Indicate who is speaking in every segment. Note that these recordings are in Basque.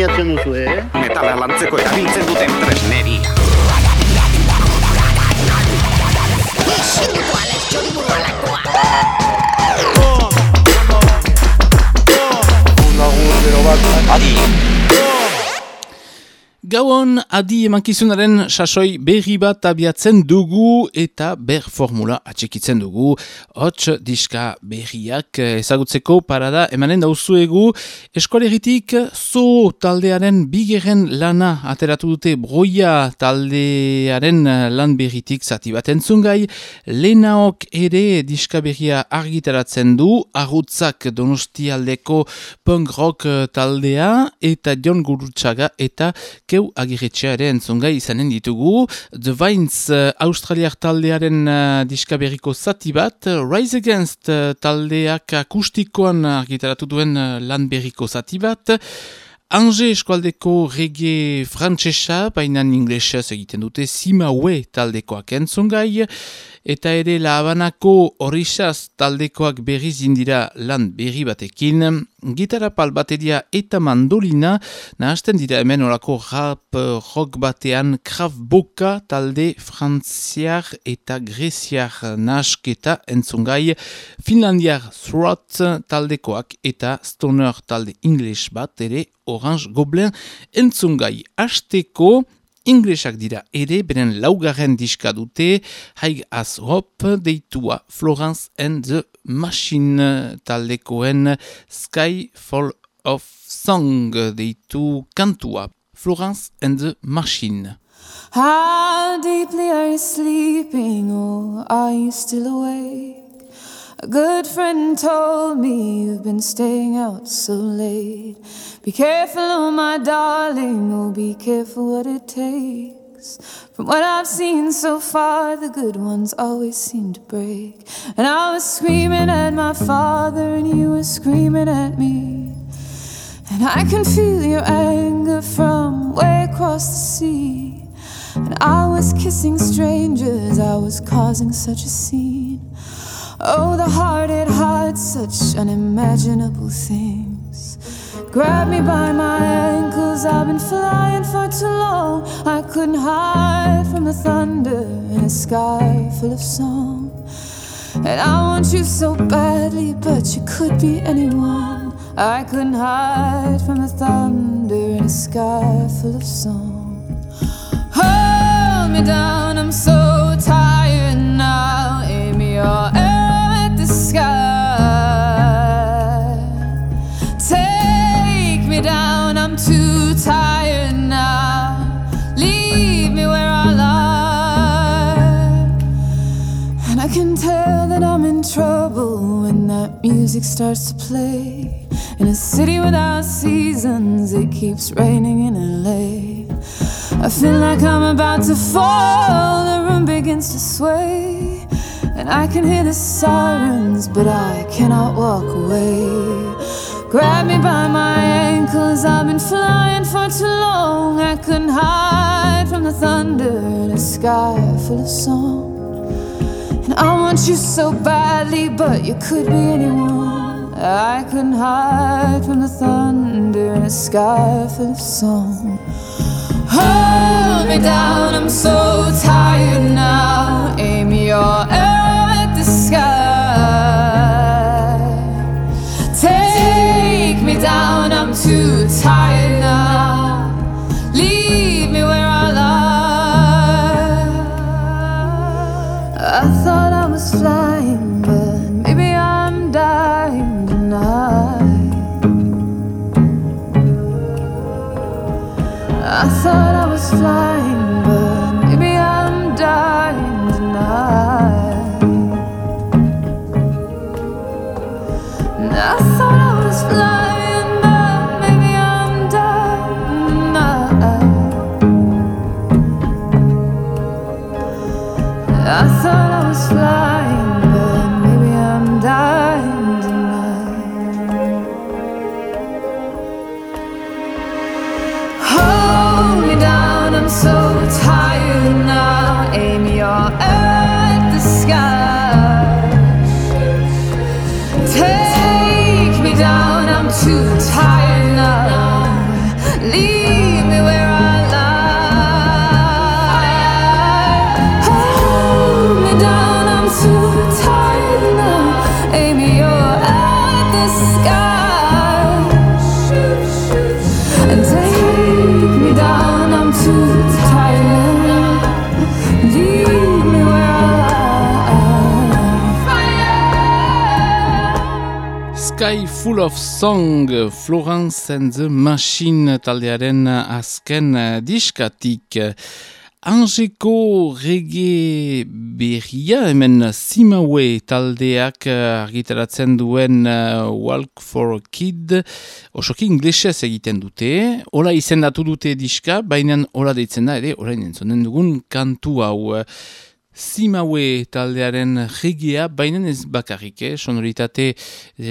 Speaker 1: premiatzen duzu, eh? Metala lantzeko erabiltzen duten tresneria.
Speaker 2: Adi!
Speaker 3: Gauan adi emankizunaren sasoi berri bat abiatzen dugu eta ber formula atxekitzen dugu. Hots diska berriak ezagutzeko parada emanen dauzuegu. Eskoleritik zo taldearen bigeren lana ateratu dute broia taldearen lan berritik zati bat entzungai. Lenaok ere diska berria argitaratzen du. Arrutzak donostialdeko punk rock taldea eta John Gurutsaga eta keu Mateu agiretxea ere entzongai izanen ditugu. The Vines uh, australiar taldearen uh, diskaberiko zati bat, Rise Against uh, taldeak akustikoan argitaratu duen lan berriko zati bat, Ange eskualdeko rege frantsesa, baina inglesez egiten dute, Simaue taldekoak entzongai, eta ere La Habanako horixaz taldekoak berriz indira lan berri batekin, gitarra pal bateria eta mandolina, nahazten dira hemen orako rap rock batean Krav Boka talde frantziar eta greziar nahasketa entzungai, Finlandiar Throat taldekoak eta Stoner talde English bat ere Orange Goblin entzungai. Azteko, inglesak dira ere beren laugarren diska dute haig as hop deitua Florence and the Machine taldekoen Sky Fall of Song deitu kantua Florence and the Machine
Speaker 4: How deeply are you sleeping or are you still awake? A good friend told me you've been staying out so late. Be careful, oh my darling, oh be careful what it takes. From what I've seen so far, the good ones always seem to break. And I was screaming at my father, and you were screaming at me. And I can feel your anger from way across the sea. And I was kissing strangers, I was causing such a scene. Oh, the heart, it hides such unimaginable things. Grab me by my ankles, I've been flying for too long. I couldn't hide from the thunder in a sky full of song. And I want you so badly, but you could be anyone. I couldn't hide from the thunder in a sky full of song. Hold me down, I'm so tired now. Amy, your too tired now. Leave me where I lie. And I can tell that I'm in trouble when that music starts to play. In a city without seasons, it keeps raining in LA. I feel like I'm about to fall, the room begins to sway. And I can hear the sirens, but I cannot walk away. Grab me by my ankles, I've been flying for too long. I couldn't hide from the thunder in a sky full of song. And I want you so badly, but you could be anyone. I couldn't hide from the thunder in a sky full of song. Hold me down, I'm so tired now. Aim your down, I'm too tired
Speaker 3: Sky Full of Song, Florence and the Machine taldearen azken diskatik. Angeko rege berria, hemen Simawe taldeak argitaratzen duen uh, Walk for a Kid, osoki inglesez egiten dute, hola izendatu dute diska, baina hola deitzen da, ere, orain entzonen dugun kantu hau. Zimaue taldearen regia, baina ez bakarrik, eh? sonoritate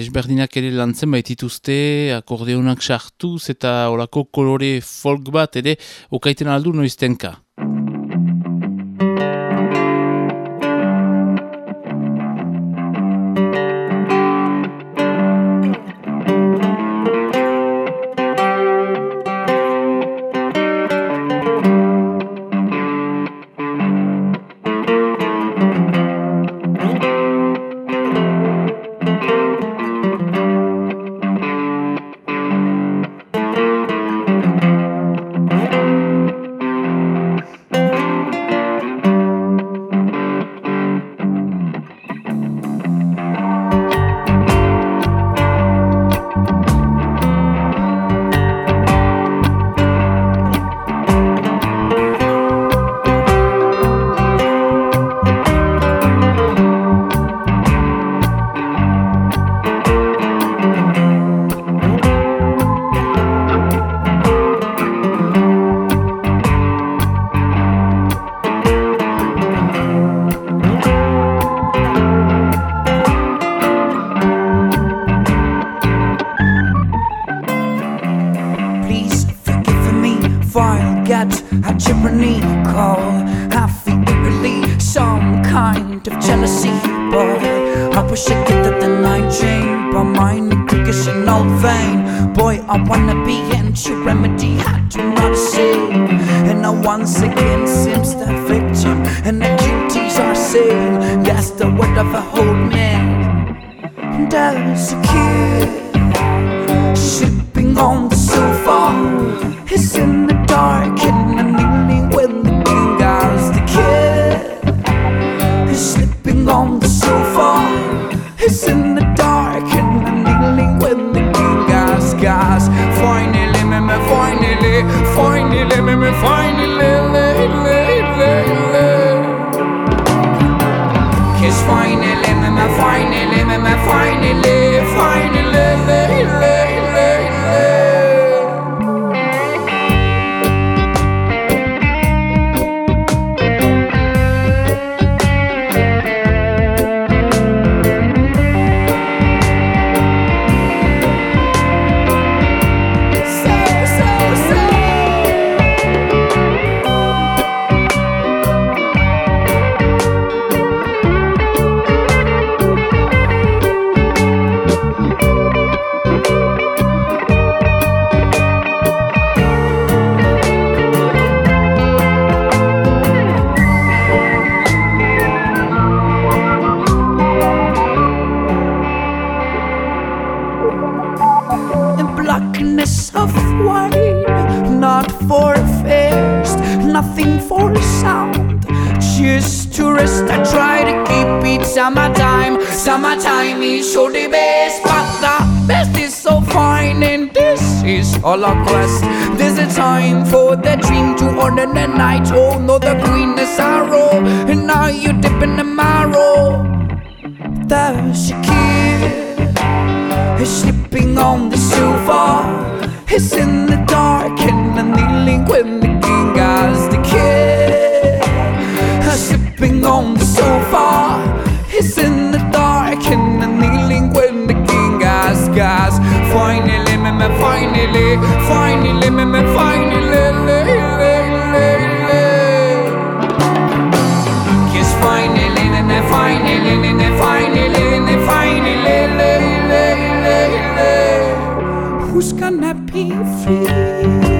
Speaker 3: ezberdinak ere lantzen baitituzte, akordeonak sartuz eta olako kolore folk bat ere okaiten aldu noiztenka.
Speaker 5: kind of jealousy, boy. I wish I could that the night chain, but mine is an old vein. Boy, I wanna be anti remedy, I do not see. And now once again seems the victim and the duties are seen. That's the word of a old man. There's a kid shipping on the sofa. He's in the dark all across. There's a time for the dream to order the night. Oh no, the queen is sorrow, and now you dip in the marrow. There's a kid he's sleeping on the sofa. He's in the dark and I'm kneeling with me. Finally, me, me, finally, le, le, le, le. Yes, finally, me, me, finally, me, me, finally, me, finally, le, le, le, le.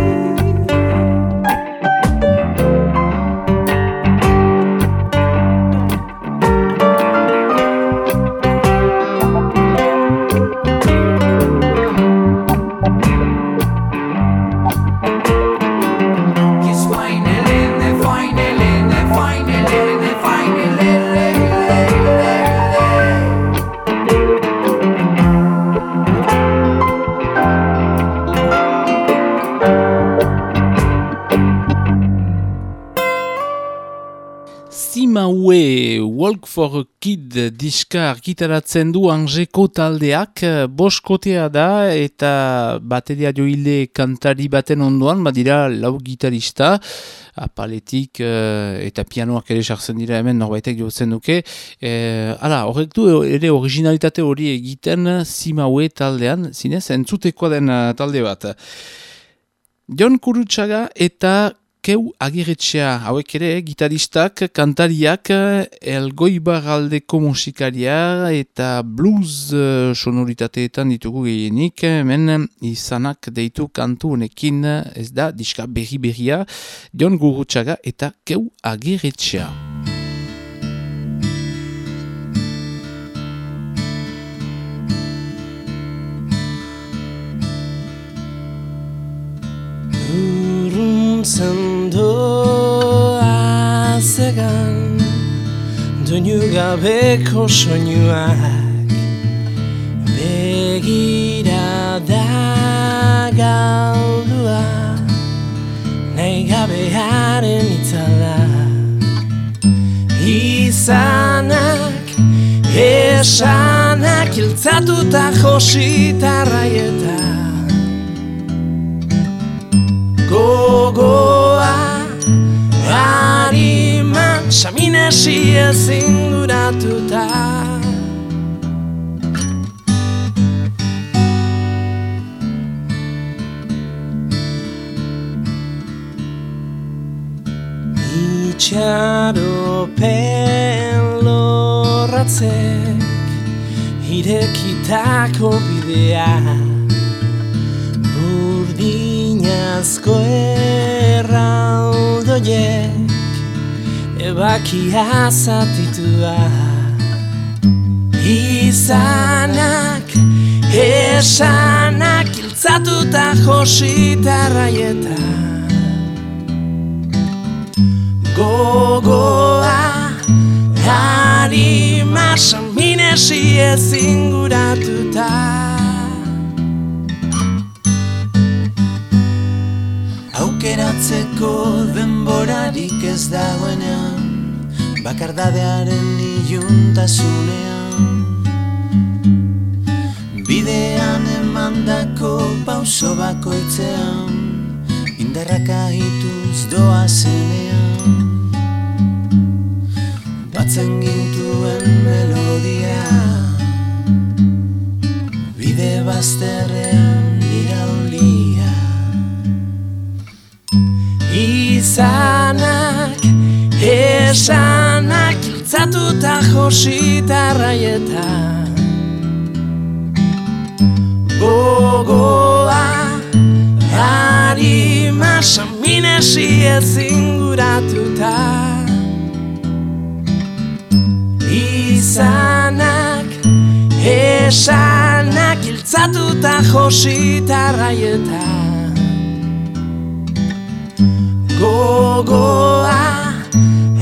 Speaker 3: For Kid diska argitaratzen du Angeko taldeak, boskotea da eta bateria joile kantari baten ondoan, badira lau gitarista, apaletik uh, eta pianoak ere sartzen dira hemen norbaitek jotzen duke. E, ala, horrek du ere originalitate hori egiten Simaue taldean, zinez, entzutekoa den uh, talde bat. Jon Kurutsaga eta Keu agiretxea. Hauek ere, gitaristak, kantariak, elgoibar aldeko musikaria eta blues uh, sonoritateetan ditugu gehienik, men izanak deitu kantu honekin ez da diska berri-berria, Jon Gurutsaga eta Keu agiretxea.
Speaker 6: Urruntzen doa zegan Doinu gabeko soinuak Begira da galdua Nahi gabearen itzala Izanak, esanak Iltzatuta josita raietan gogoa Harima Saminesi ezin duratuta Itxaropen lorratzek Irekitako bidea Burdinazko erraldoiek Ebakia zatitua Izanak, esanak Iltzatuta josita raietan gogoa Harima saminesi ezin guratuta
Speaker 7: Aukeratzeko denborarik ez dagoenean Bakardadearen iluntasunean. Bidean emandako pauso bakoitzean Indarrak ahituz doa zenean Batzen gintuen melodia Bide bazterrean
Speaker 6: Izanak, esanak Iltzatuta josita raietan. Gogoa Harima saminesi ezin guratuta. Izanak, esanak Iltzatuta josita Gogoa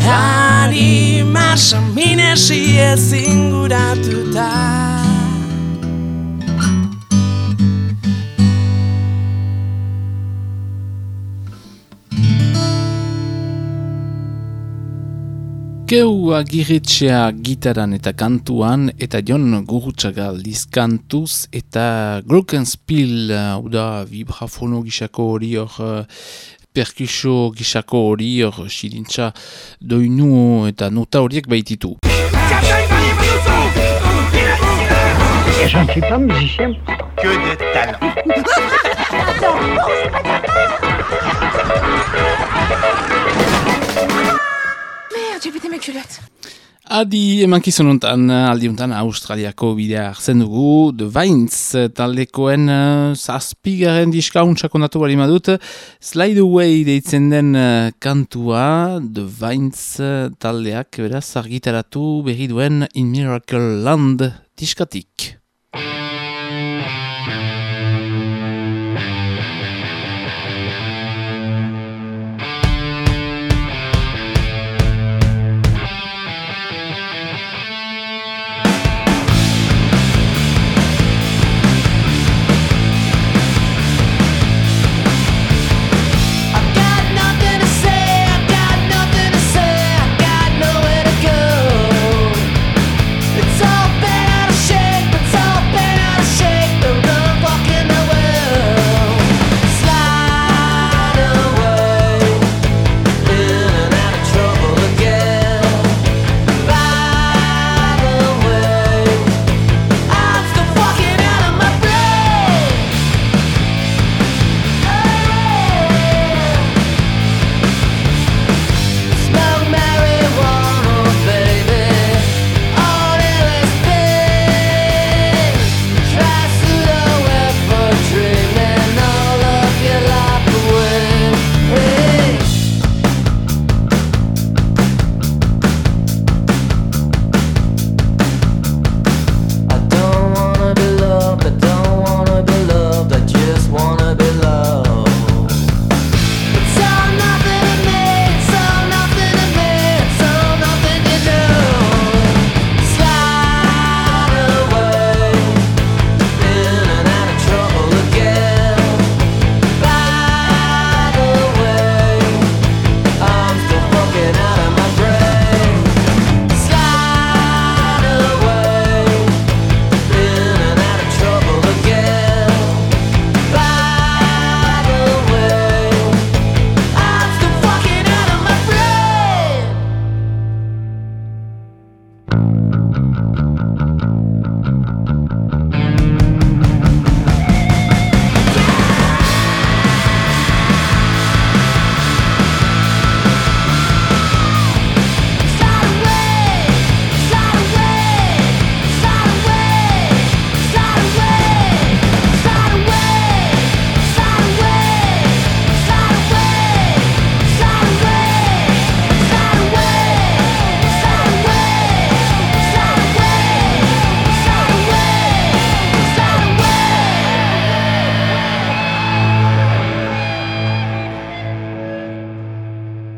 Speaker 6: Harima saminesi ezin guratuta
Speaker 3: Keu agiretxea gitaran eta kantuan, eta Jon Gurutsaga kantuz eta Glockenspiel, hau da, vibrafono gisako hori hor, uh, perkusio gisako hori hor, xirintza doinu eta nota horiek baititu.
Speaker 8: Et je ne suis pas musicien? Que de talent.
Speaker 9: Merde, j'ai pété mes culottes.
Speaker 3: Adi emankizun honetan, aldiuntan Australiako bidea hartzen dugu, The Vines taldekoen uh, zazpigaren diskauntsak ondatu bali madut, Slide Away deitzen den uh, kantua, The Vines uh, taldeak beraz argitaratu berri duen In Miracle Land diskatik.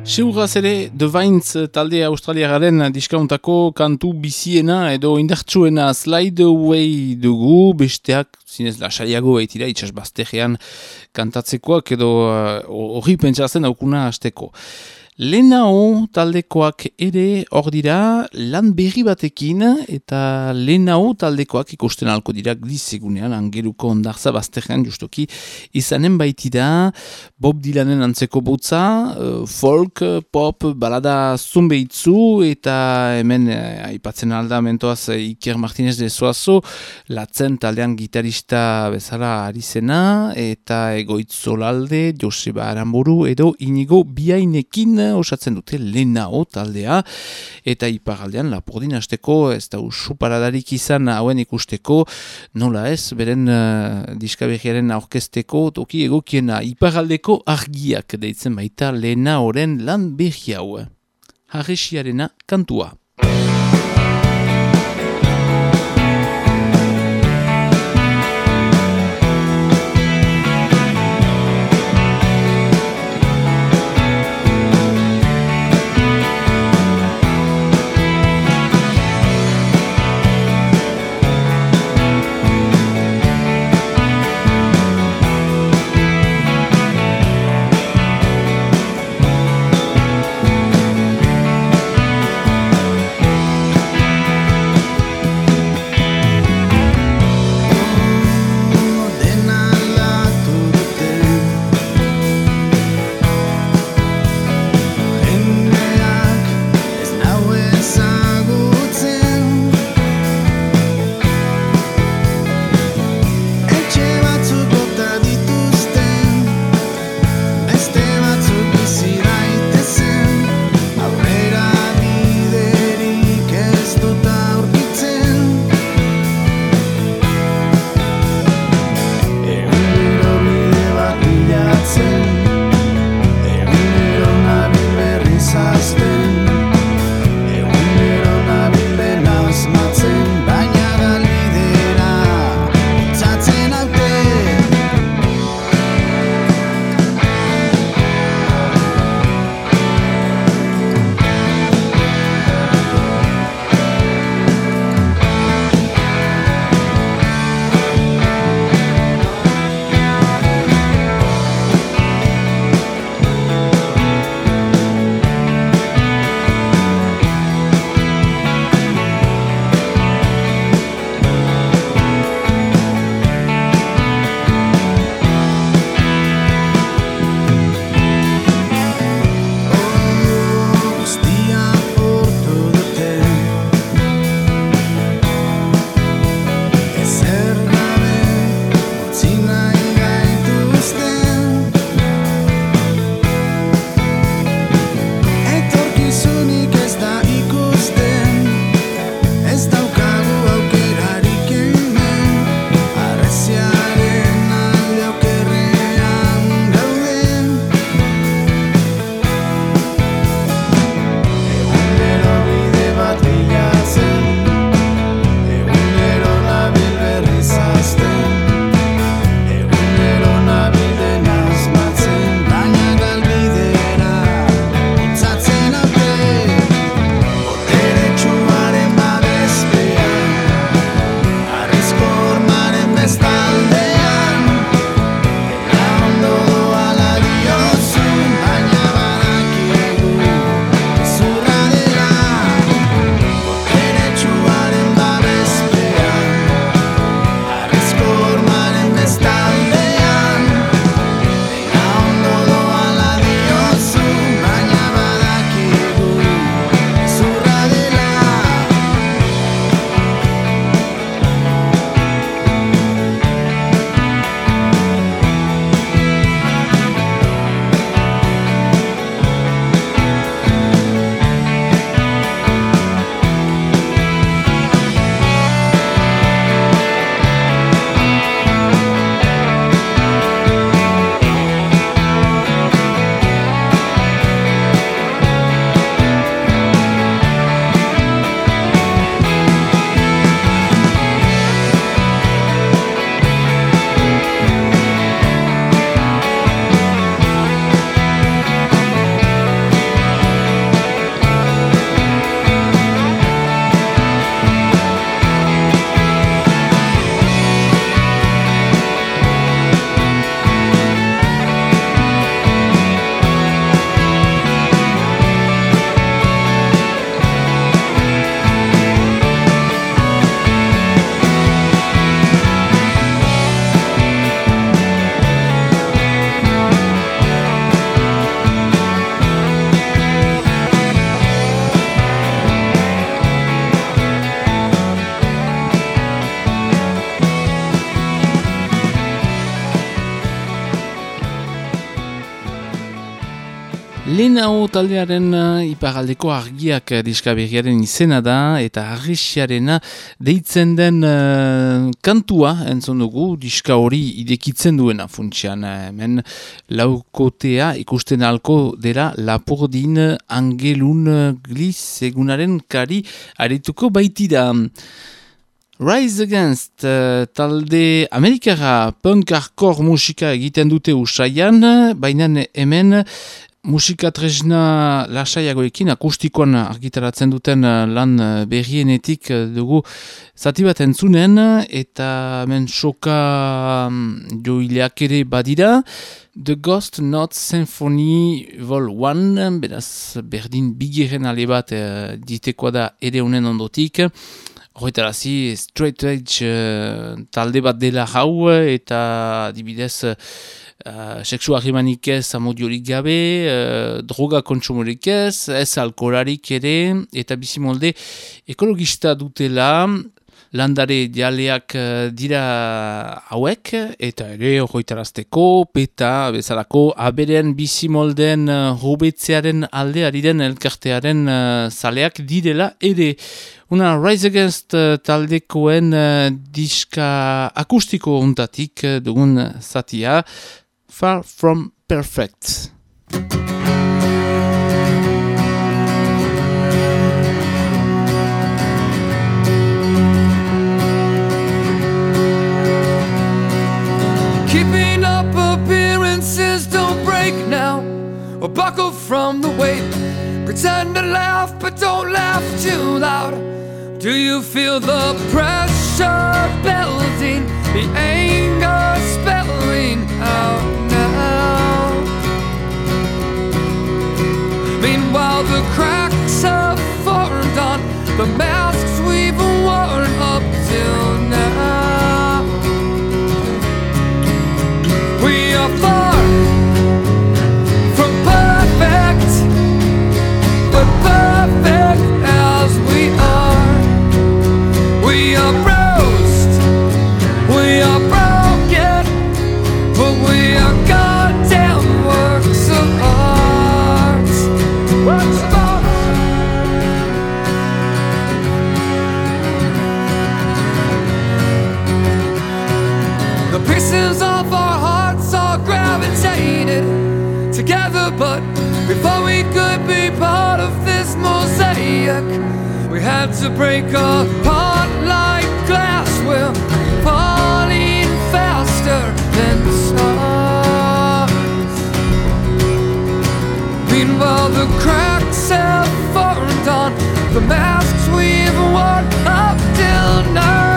Speaker 3: Seuraz ere, The Vines talde australiagaren diskauntako kantu biziena edo indartsuena Slide Away dugu, besteak zinez lasaiago baitira itxasbaztegean kantatzekoak edo hori uh, pentsatzen aukuna hasteko. Lenao taldekoak ere hor dira lan berri batekin eta Lenao taldekoak ikusten alko dira glizegunean angeruko ondarza bazterrean justoki izanen baitida Bob Dylanen antzeko botza, uh, folk, pop, balada zunbeitzu eta hemen uh, aipatzen alda mentoaz uh, Iker Martinez de Soazo latzen taldean gitarista bezala ari zena eta egoitzolalde Joseba Aramburu edo inigo biainekin osatzen dute lenao taldea eta iparaldean lapordin hasteko ez da usuparadarik izan hauen ikusteko nola ez beren uh, diskabegiaren aurkezteko toki egokiena iparaldeko argiak deitzen baita lenaoren lan behi hau. Harresiarena kantua. Lenao taldearen uh, iparaldeko argiak uh, diska berriaren izena da eta arrisiarena deitzen den uh, kantua entzun dugu diska hori idekitzen duena funtsian hemen laukotea ikusten alko dela lapordin angelun gliz egunaren kari arituko baitida. Rise Against uh, talde Amerikara punk hardcore musika egiten dute usaian, baina hemen musika tresna lasaiagoekin akustikoan argitaratzen duten uh, lan uh, berrienetik uh, dugu zati bat entzunen eta men soka um, joileak ere badira. The Ghost Not Symphony Vol 1 beraz berdin bigeren ale bat ditekoa da ere honen ondotik. Horretarazi, straight edge talde bat dela hau eta dibidez Uh, seksu ahimanik ez amodiorik gabe, uh, droga kontsumorik ez, ez alkolarik ere, eta bizimolde ekologista dutela, landare dialeak uh, dira hauek, eta ere horretarazteko, peta bezalako aberen bizimolden hobetzearen aldeari den elkartearen uh, zaleak direla ere. Una Rise Against taldekoen uh, diska akustiko untatik dugun zatia, far from perfect.
Speaker 10: Keeping up appearances don't break now or buckle from the weight. Pretend to laugh, but don't laugh too loud. Do you feel the pressure building, the anger spelling out? now. Meanwhile, the cracks have formed on the masks we've worn up till now. We are far from perfect, but perfect as we are. We are could be part of this mosaic, we had to break apart like glass. We're falling faster than stars. Meanwhile, the cracks have formed on the masks we've worn up till now.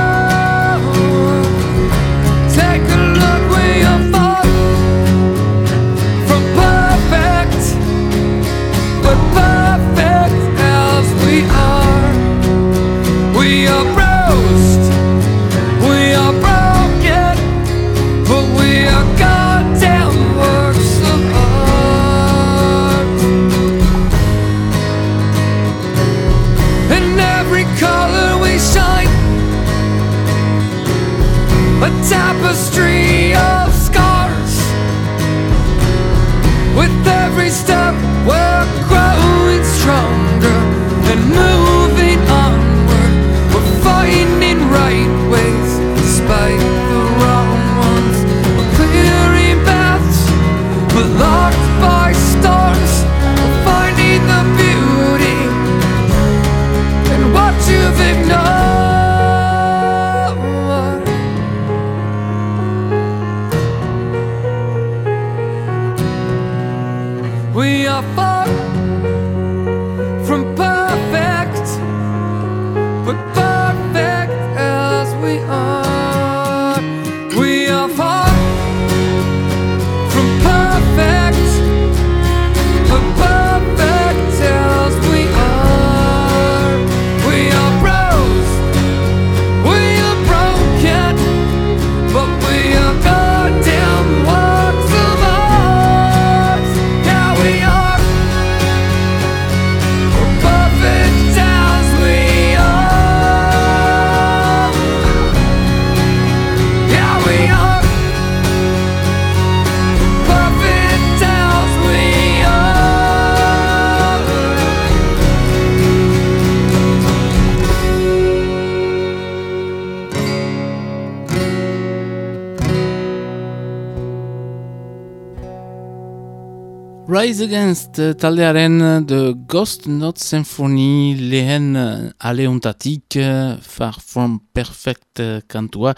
Speaker 3: Rise Against taldearen The Ghost Not Symphony lehen uh, aleuntatik uh, Far From Perfect kantua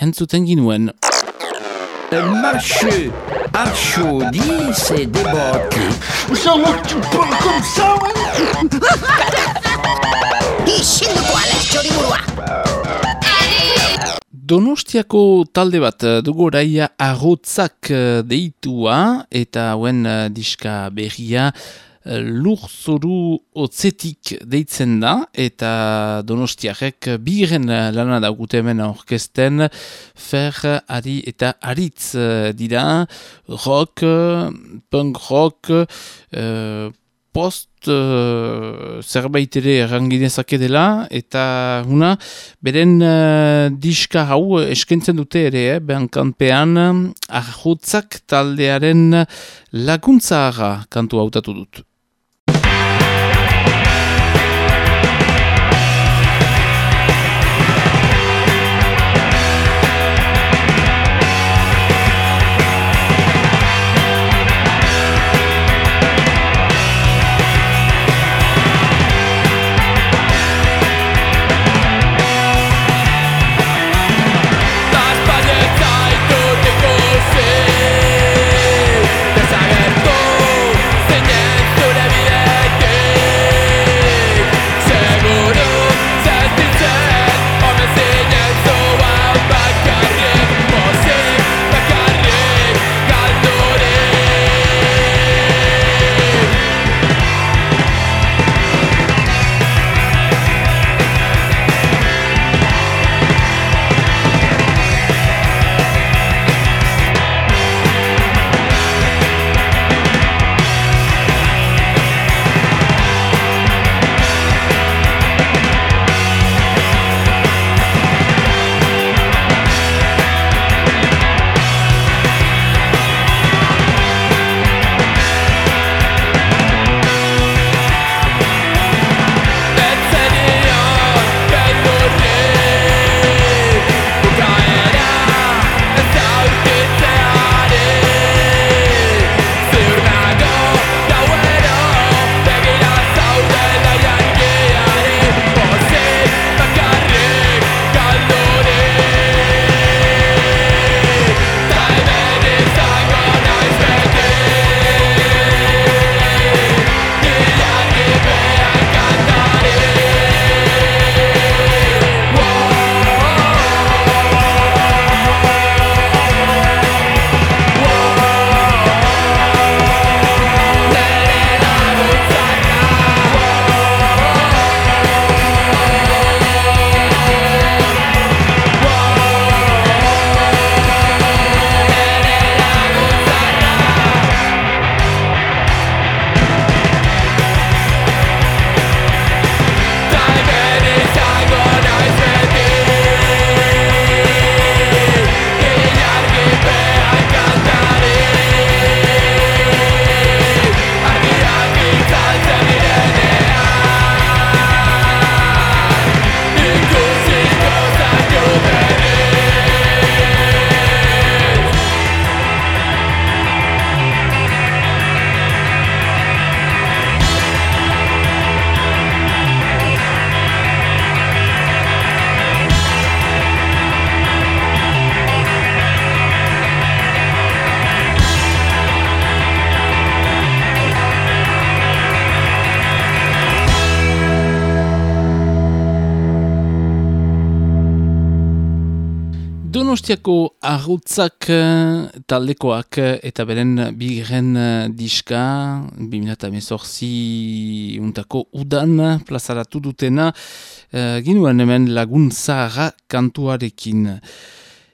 Speaker 3: entzuten ginuen.
Speaker 11: Monsieur Archaudi s'est débattu. Ça va, tu parles comme ça, ouais
Speaker 2: Isilduko ala txoriburua!
Speaker 3: Donostiako talde bat uh, dugu oraia agotzak uh, deitua eta hauen uh, diska berria uh, lur zoru otzetik deitzen da eta donostiarek biren lana daugute hemen orkesten fer, ari eta aritz dira rock, punk rock, uh, post uh, zerbait ere erranginezake dela eta una beren uh, diska hau eskentzen dute ere eh, behankanpean ahutzak taldearen laguntza kantu hautatu dut. Donostiako arrutzak eh, taldekoak eh, eta beren bigren eh, diska, 2018 untako udan plazaratu dutena, uh, ginuen hemen lagun zahara kantuarekin.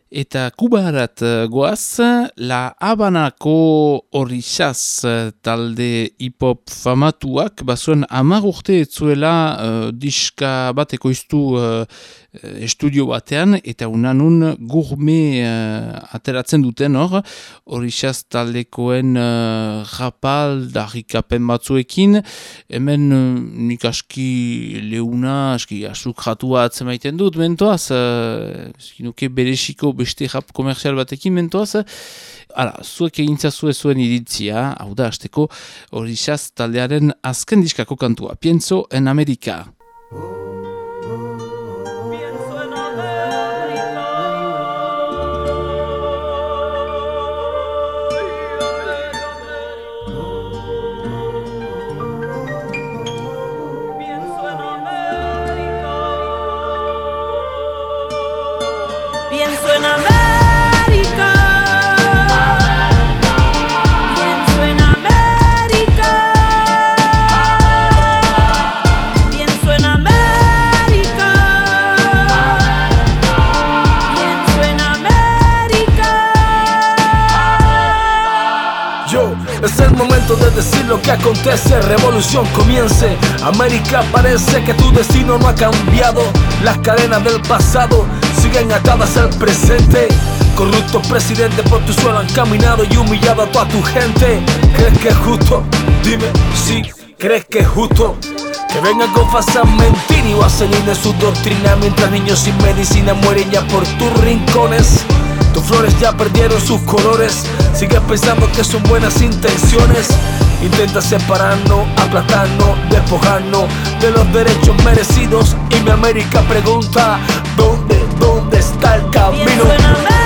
Speaker 3: Eta kubarat goaz, la Habanako horixaz talde hip-hop famatuak, bazuen amar urte etzuela uh, diska bat ekoiztu uh, estudio batean eta unanun gurme uh, ateratzen duten hor hori taldekoen uh, rapal darrikapen batzuekin hemen uh, nik aski leuna aski asuk jatua atzemaiten dut mentoaz uh, zinuke beresiko beste rap komerzial batekin mentoaz. Hala, zuek egintza zuen iritzia, hau da, azteko, hori taldearen azken diskako kantua. Pienso en Amerika.
Speaker 12: De decir lo que acontece, revolución comience. América parece que tu destino no ha cambiado. Las cadenas del pasado siguen atadas al presente. Corruptos presidentes por tu suelo han caminado y humillado a toda tu gente. ¿Crees que es justo? Dime si crees que es justo. Que vengan con falsas mentiras y vaselina su doctrina Mientras niños sin medicina mueren ya por tus rincones tus flores ya perdieron sus colores. Sigues pensando que son buenas intenciones. Intenta separarnos, aplastarnos, despojarnos de los derechos merecidos. Y mi América pregunta: ¿Dónde, dónde está el camino?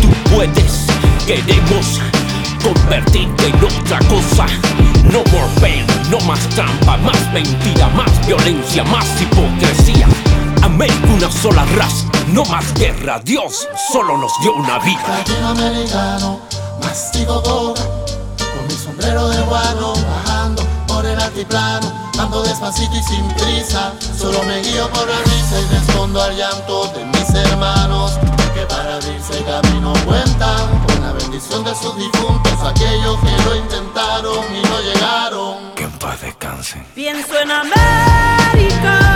Speaker 13: Tú puedes, queremos convertirte en otra cosa. No more pain, no más trampa, más mentira, más violencia, más hipocresía. América una sola raza, no más guerra. Dios solo nos dio una vida.
Speaker 14: Latinoamericano, mastigo con mi sombrero de guano, bajando por el altiplano Ando despacito y sin prisa, solo me guío por la risa y respondo al llanto de mis hermanos que para abrirse camino cuentan con la bendición de sus difuntos, aquellos que lo intentaron y no llegaron.
Speaker 11: Que en paz descansen.
Speaker 15: Pienso en América.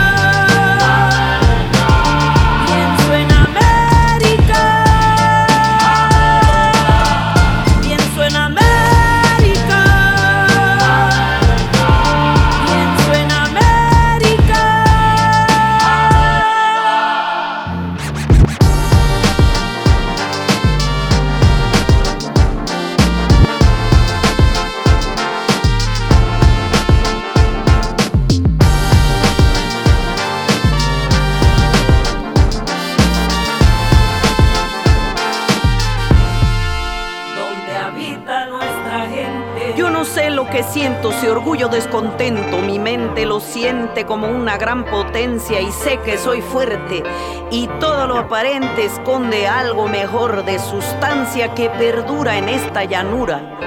Speaker 16: Orgullo descontento, mi mente lo siente como una gran potencia y sé que soy fuerte y todo lo aparente esconde algo mejor de sustancia que perdura en esta llanura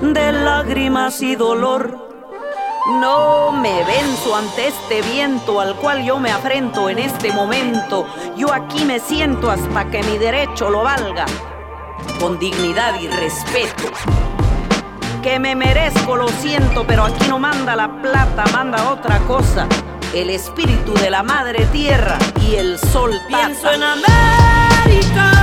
Speaker 16: de lágrimas y dolor. No me venzo ante este viento al cual yo me afrento en este momento. Yo aquí me siento hasta que mi derecho lo valga, con dignidad y respeto que me merezco, lo siento, pero aquí no manda la plata, manda otra cosa. El espíritu de la madre tierra y el sol. Pienso en
Speaker 15: América.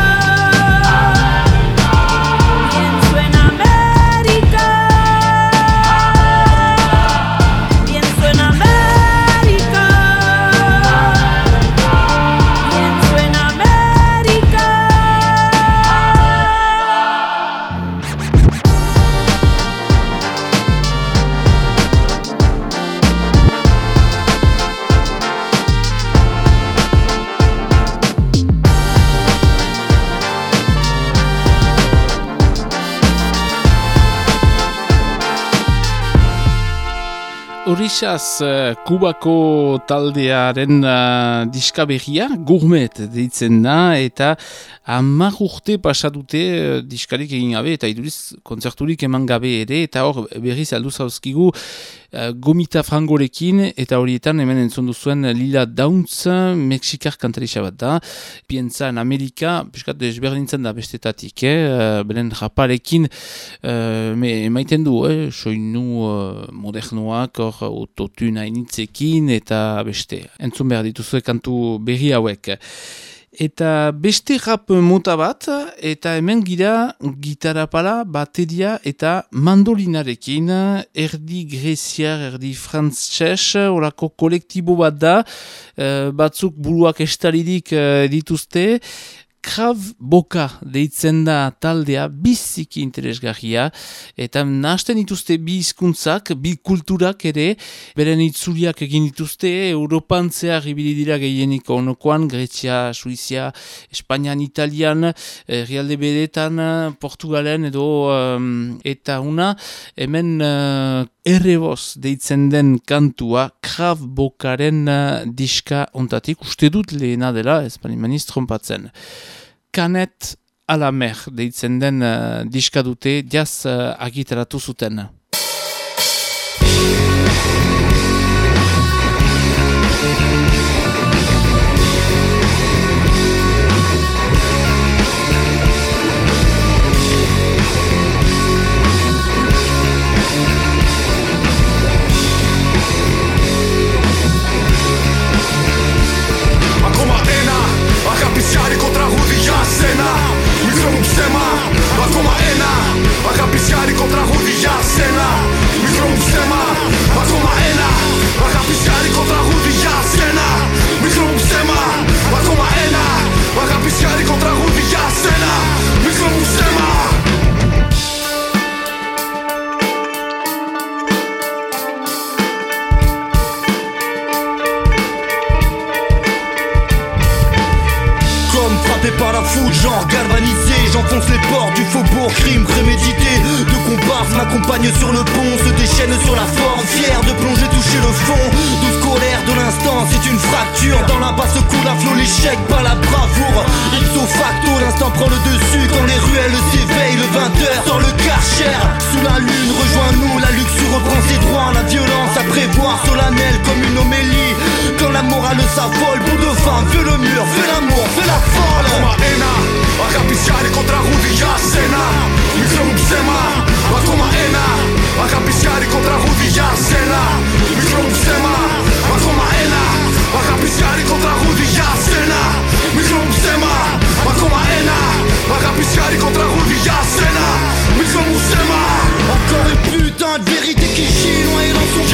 Speaker 3: Orixaz, uh, Kubako taldearen uh, diska berria, gourmet deitzen da, eta hamar urte pasadute uh, diskarik egin gabe, eta iduriz kontzerturik eman gabe ere, eta hor berriz aldu zauzkigu uh, gomita frangorekin, eta horietan hemen entzondu zuen Lila Downs, Mexikar kantarisa bat da, pienza en Amerika, piskat desberdintzen da bestetatik, eh? uh, beren raparekin, uh, maiten du, eh? soinu uh, modernoak, hor autotuna initzekin eta beste. Entzun behar dituzue kantu berri hauek. Eta beste rap mota bat, eta hemen gira gitarra pala, bateria eta mandolinarekin, erdi greziar, erdi frantzes, orako kolektibo bat da, eh, batzuk buruak estalidik eh, dituzte, Krav Boka deitzen da taldea biziki interesgarria eta nahasten dituzte bi hizkuntzak, bi kulturak ere, beren itzuliak egin dituzte, Europan zehar ibili dira gehienik onokoan, Grecia, Suizia, Espainian, Italian, Rialde Beretan, Portugalen edo eta una, hemen uh, erreboz deitzen den kantua Krav Bokaren uh, diska ontatik, uste dut lehena dela, espanimaniz trompatzen. kanet alamer deitzen den uh, diska dute jaz uh, eh, agitaratu zuten.
Speaker 17: για σένα. Μικρό μου ψέμα, ακόμα ένα. Αγαπησιάρικο τραγούδι για σένα. Μικρό μου ψέμα, ακόμα ένα. Αγαπησιάρικο τραγούδι για σένα. Μικρό μου ψέμα.
Speaker 18: pas la foule, genre galvanisé. J'enfonce les portes du faubourg, crime prémédité. De comparses m'accompagne sur le pont Se déchaîne sur la force, fier de plonger, toucher le fond. Douce colère de l'instant, c'est une fracture. Dans l'impasse coule à flot l'échec, pas la bravoure. Ipso facto, l'instant prend le dessus. Quand les ruelles s'éveillent, le 20h dans le karcher. Sous la lune, rejoins-nous, la luxure reprend ses droits. La violence à prévoir, solennelle comme une homélie. Quand la morale s'affole
Speaker 17: Αγαπησιάρικο τραγούδι για σένα. Μικρό μου ψέμα, ακόμα ένα. Αγαπησιάρικο τραγούδι για σένα. Μικρό μου ψέμα, ακόμα ένα. Αγαπησιάρικο τραγούδι για σένα. Μικρό μου ψέμα, ακόμα ένα. Αγαπησιάρικο τραγούδι για σένα. Μικρό μου ψέμα.
Speaker 18: Encore une putain de vérité qui chie loin dans son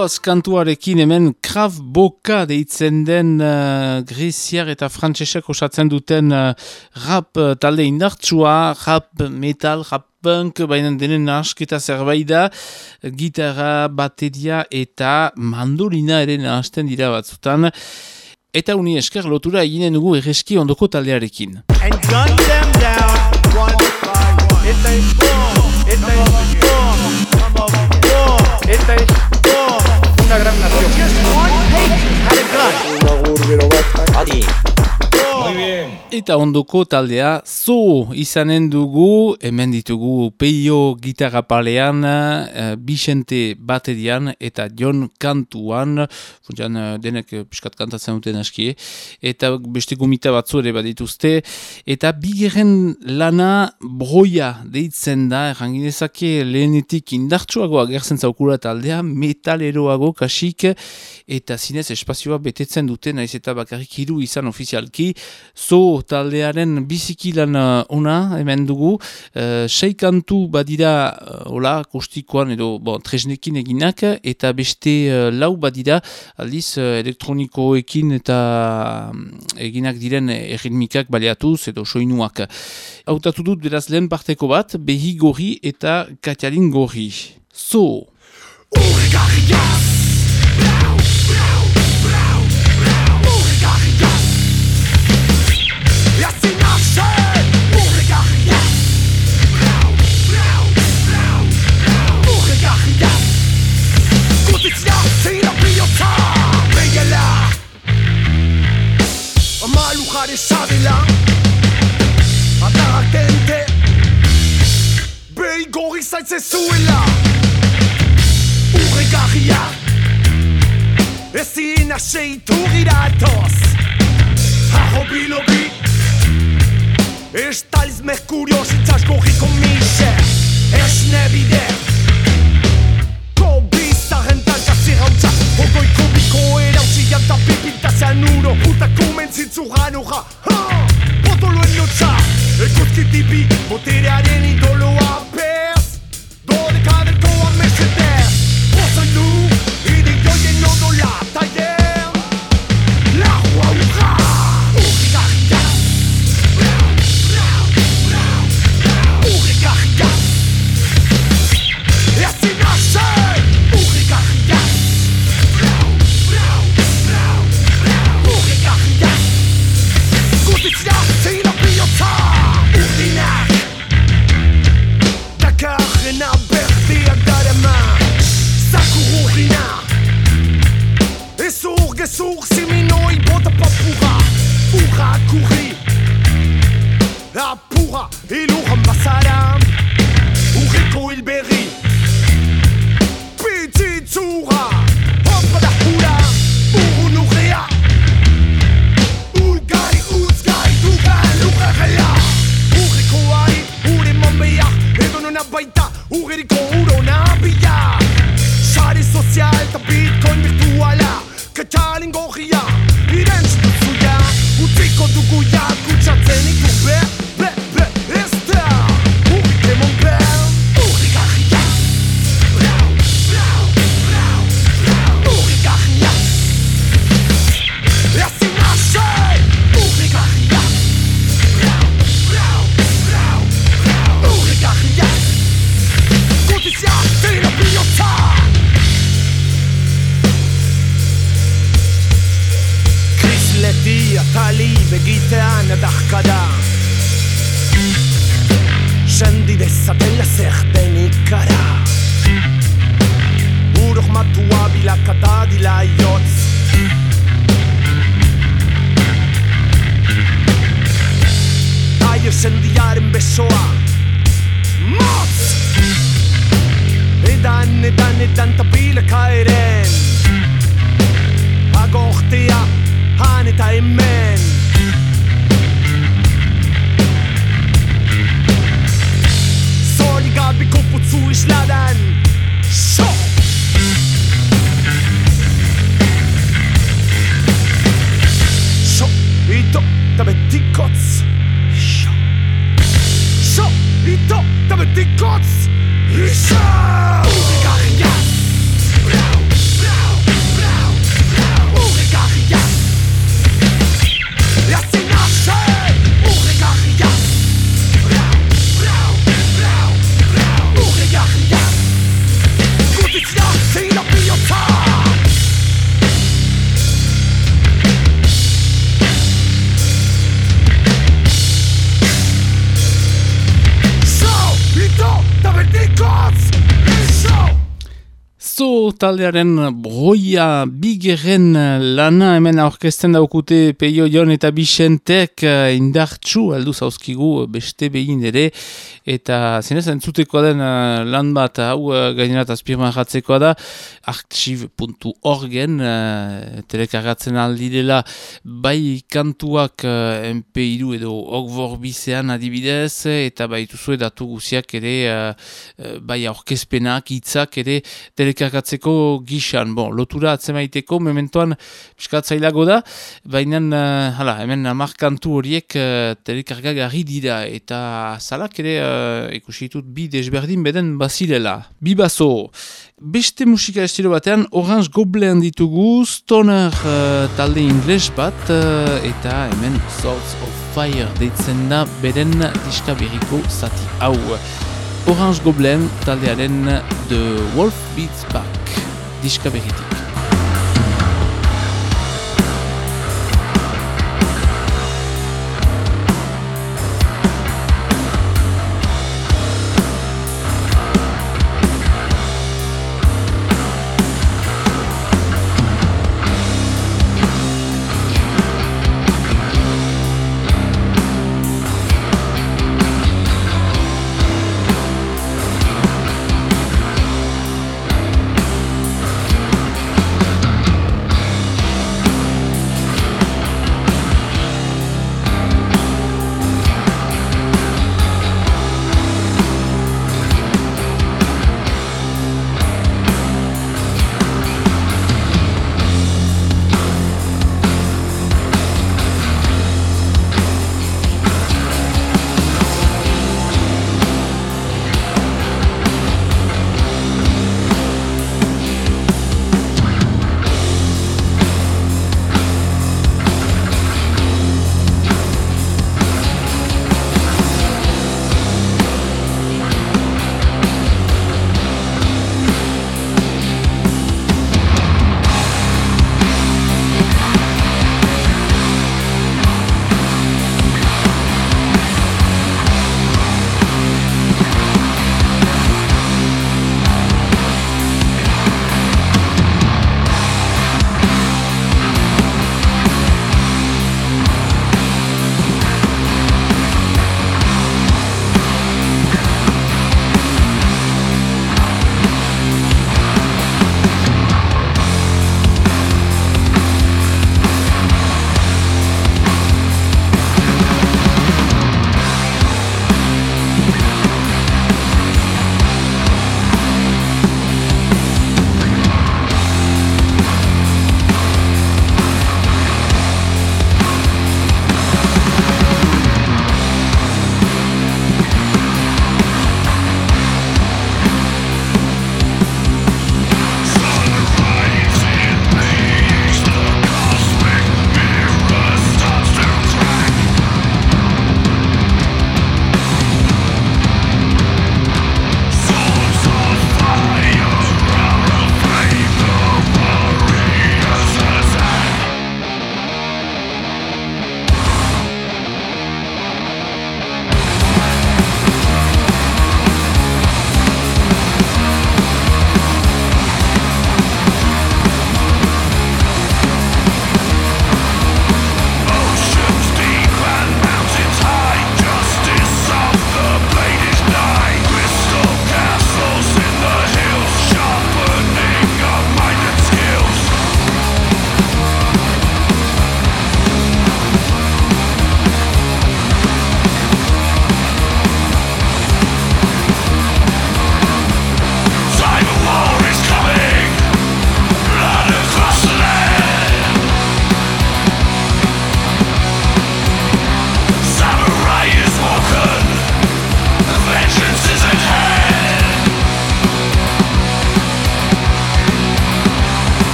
Speaker 3: ervoz kantuarekin hemen Krav Boka deitzen den uh, greziar eta frantsesak osatzen duten uh, rap uh, talde indartsua, rap metal, rap punk, baina denen nasketa zerbait da, gitarra, bateria eta mandolina ere nahasten dira batzutan. Eta uni esker lotura eginen dugu erreski ondoko taldearekin.
Speaker 19: Eta eta eta una gran nación. Just
Speaker 3: Eta ondoko taldea zo izanen dugu, hemen ditugu peio gitarra palean, uh, Bixente baterian eta John kantuan, funtsian uh, denek piskat kantatzen duten aski, eta beste gomita batzu ere badituzte, eta bigeren lana broia deitzen da, erranginezake lehenetik indartsuago agertzen zaukura taldea, metaleroago kasik, eta zinez espazioa betetzen duten, naiz eta bakarrik hiru izan ofizialki, zo taldearen bizikilan uh, ona hemen dugu. Uh, sei kantu badira uh, ola, kostikoan edo bon, tresnekin eginak eta beste uh, lau badira aldiz elektronikoekin eta um, eginak diren erritmikak baleatuz edo soinuak. Hautatu dut beraz lehen parteko bat, behi gorri eta katialin gorri. So!
Speaker 19: Urgarriaz! Mare sabela Atarrak dente Behi gorri zaitze zuela. Urre garria. Ezin aseitu gira etoz. Aho bilobi. Estaliz merkurio zitzaz gorri komise Esne bide janta pipintazean uro Puta kumen zitzuganura Potoloen notza Ekutki tipi boterearen idoloa
Speaker 3: taldearen broia bigeren lana hemen aurkezten daukute Peio Jon eta Bisentek eh, indartxu aldu zauzkigu beste behin ere. Eta zinez entzuteko den uh, lan bat hau uh, gainerat azpirman jatzekoa da archive.orgen telekargatzen aldirela bai kantuak uh, MP2 edo ogvor bizean adibidez eta bai tuzue datu guziak ere bai aurkezpenak hitzak ere telekargatzeko gixan bon, lotura atzemaiteko mementoan piskatzailago da baina uh, hala, hemen amarkantu horiek uh, telekargagarri dira eta salak ere uh, ikusi ditut bi desberdin beden bazilela. Bi bazo, beste musika estilo batean Orange Goblen ditugu, Stoner uh, talde ingles bat uh, eta hemen Swords of Fire deitzen da beren diska berriko zati hau. Orange Goblen taldearen The Wolf Beats Back diska berritik.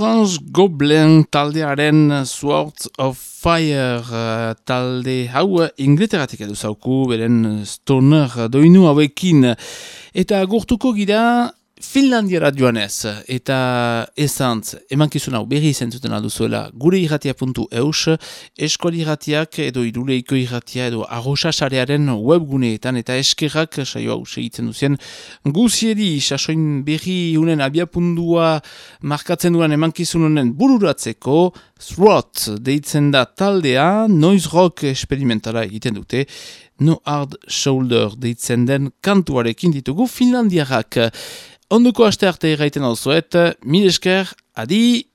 Speaker 3: Orange Goblin taldearen Swords of Fire uh, talde hau ingleteratik edu zauku, beren stoner doinu hauekin. Eta gurtuko gira Finlandiara joanez, eta ezantz, emankizun hau berri zentzuten alduzuela, gure irratia.eus, eskuali irratiak edo iruleiko irratia edo arrosasarearen webguneetan eta eskerrak, saio hau segitzen duzien, guziedi, sasoin berri unen abiapundua markatzen duan emankizun honen bururatzeko, Throt deitzen da taldea, noise rock experimentala egiten dute, No Hard Shoulder deitzen den kantuarekin ditugu Finlandiarrak. Onduko aste arte erraiten hau zuet, mil esker, adi!